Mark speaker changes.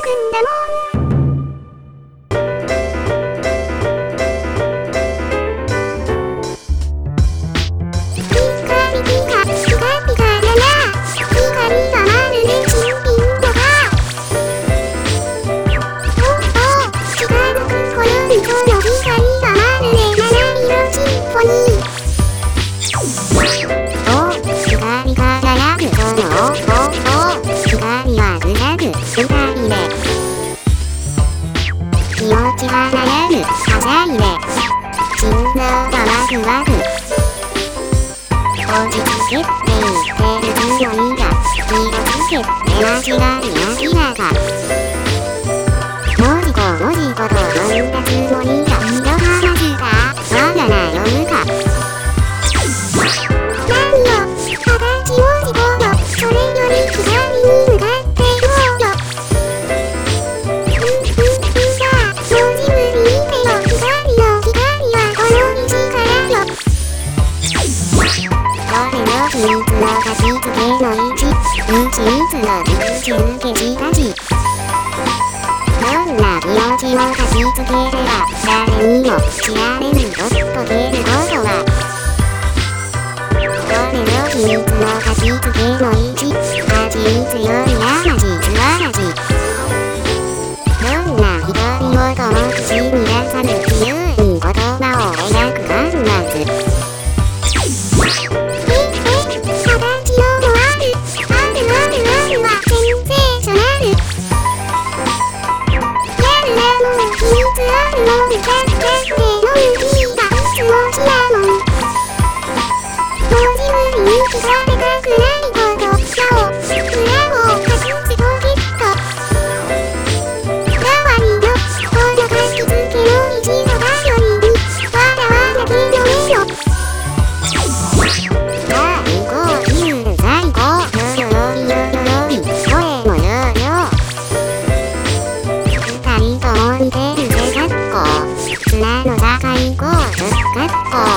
Speaker 1: かるんだも。ん気持ちは悩むはいね心臓がワクワク落ち着けって言ってるつもりが気がつけて間違い明らか文字と文字とと飲んだつもり秘密の貸し付けのちいつの立ち抜けしたちどんな命を貸し付ければ誰にも知られぬと解けることは。これの秘密の貸し付けの位置蜂蜜より甘じ素晴らしどんな独り言も口似てるぜかっこ砂 Let's go.